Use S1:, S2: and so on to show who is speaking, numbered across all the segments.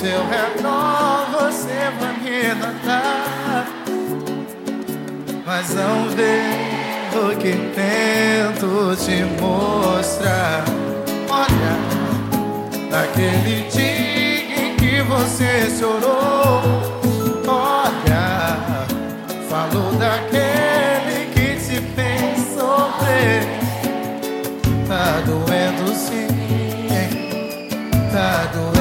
S1: seu redor você vai me notar. Mas não vejo o que tento te mostrar. Olha, naquele dia em que você chorou. Olha, falou daquele que te fez sofrer. Tá doendo sim, tá doendo.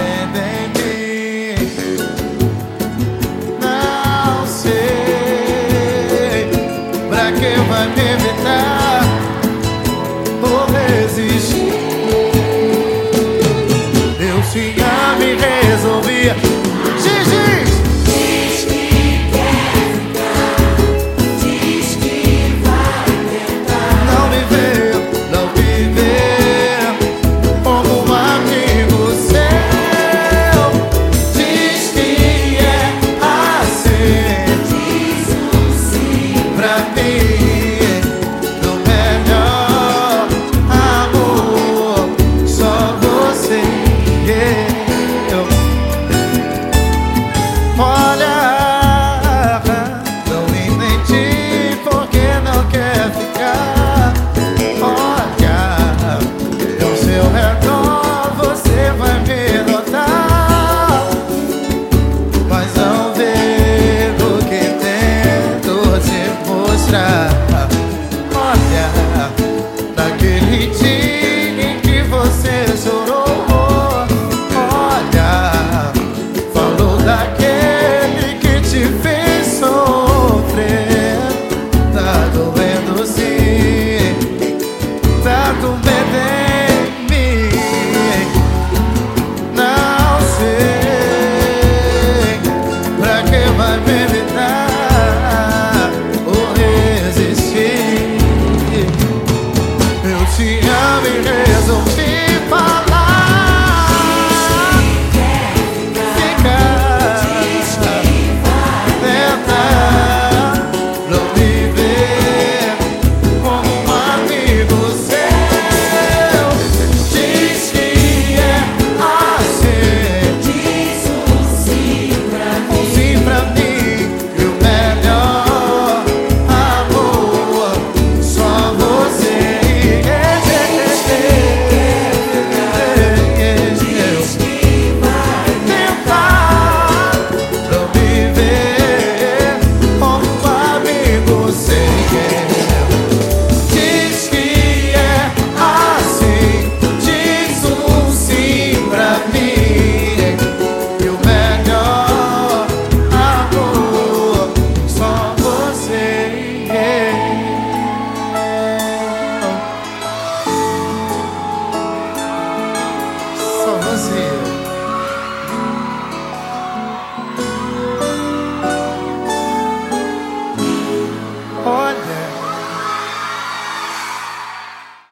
S1: que vai me evitar. mas